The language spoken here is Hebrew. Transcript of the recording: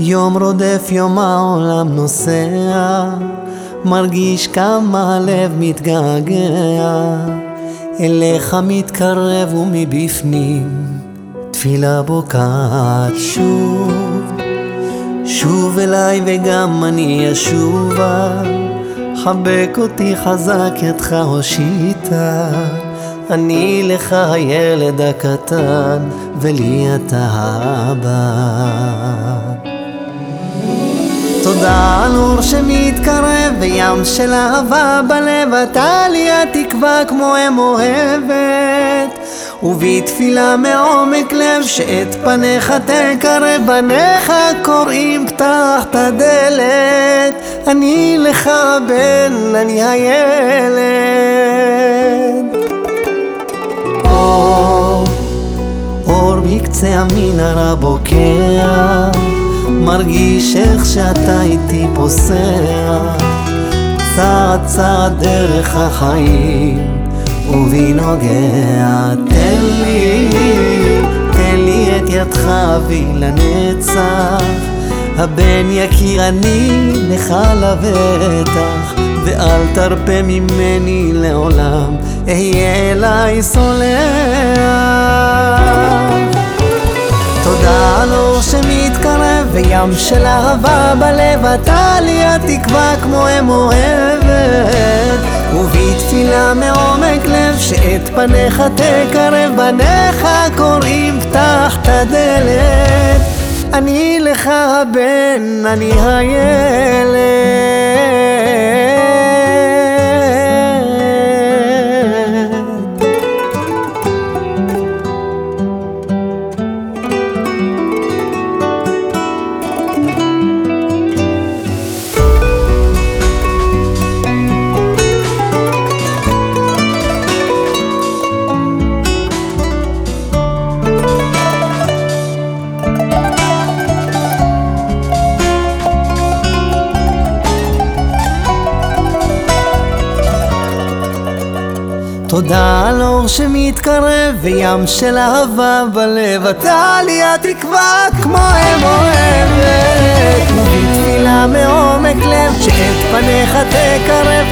יום רודף יום העולם נוסע, מרגיש כמה הלב מתגעגע, אליך מתקרב ומבפנים, תפילה בוקעת שוב. שוב אליי וגם אני אשובה, חבק אותי חזק ידך הושיטה. אני לך הילד הקטן, ולי אתה האבא. תודה על אור שמתקרב, וים של אהבה בלב, אתה לי התקווה כמו אם אוהבת. ובתפילה מעומק לב, שאת פניך תקרב, בניך קוראים פתח את הדלת. אני לך הבן, אני הילד. בקצה המנהרה בוקע מרגיש איך שאתה איתי פוסע. צעד צעד דרך החיים ובי נוגע תן לי, תן לי את ידך אבי לנצח. הבן יקיר אני לך לבטח ואל תרפה ממני לעולם אהיה אליי סולח תודה אור שמתקרב וים של אהבה בלב אתה לי התקווה כמו אם אוהבת. ובתפילה מעומק לב שאת פניך תקרב בניך קוראים פתח את הדלת אני לך הבן, אני הילד תודה על אור שמתקרב וים של אהבה בלב. אתה לי התקווה כמו אם אוהבת ובתפילה מעומק לב שאת פניך תקרב